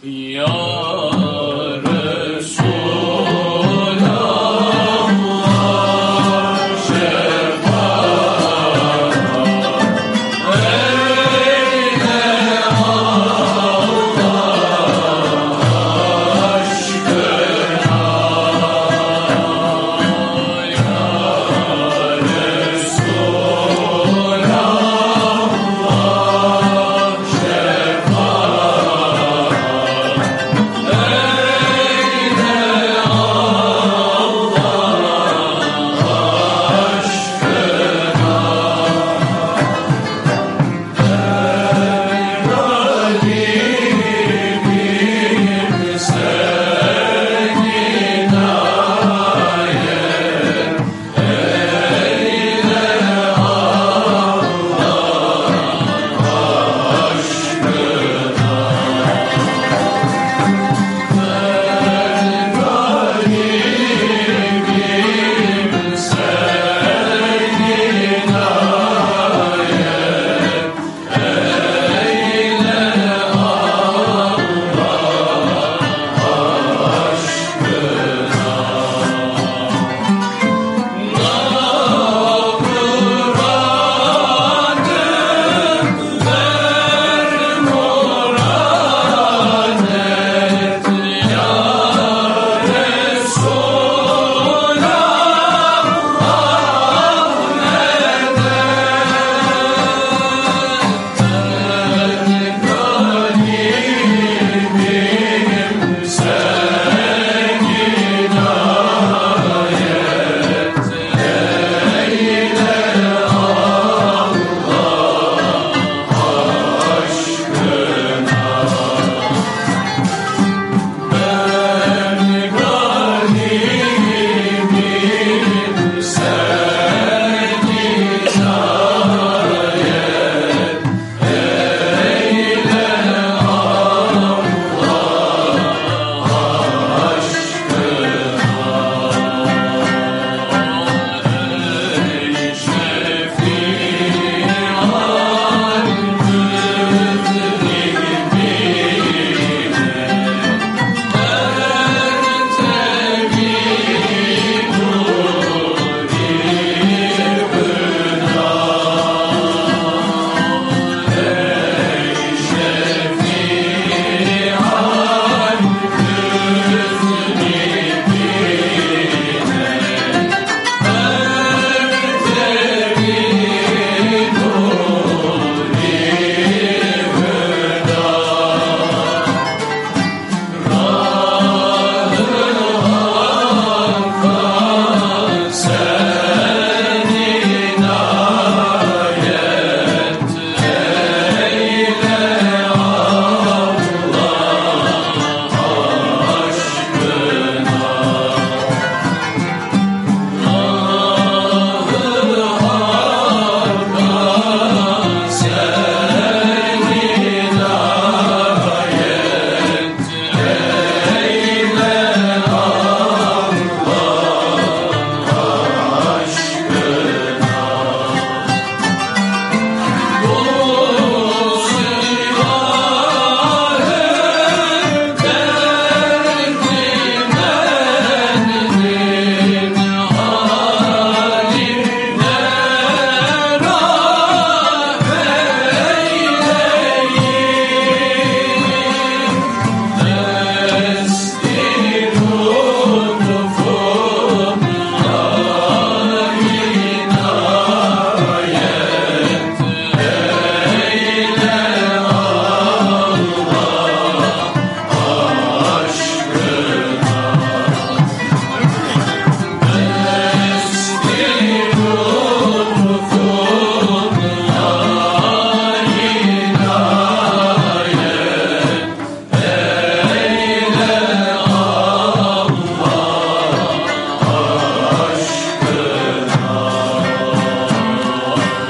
Yo.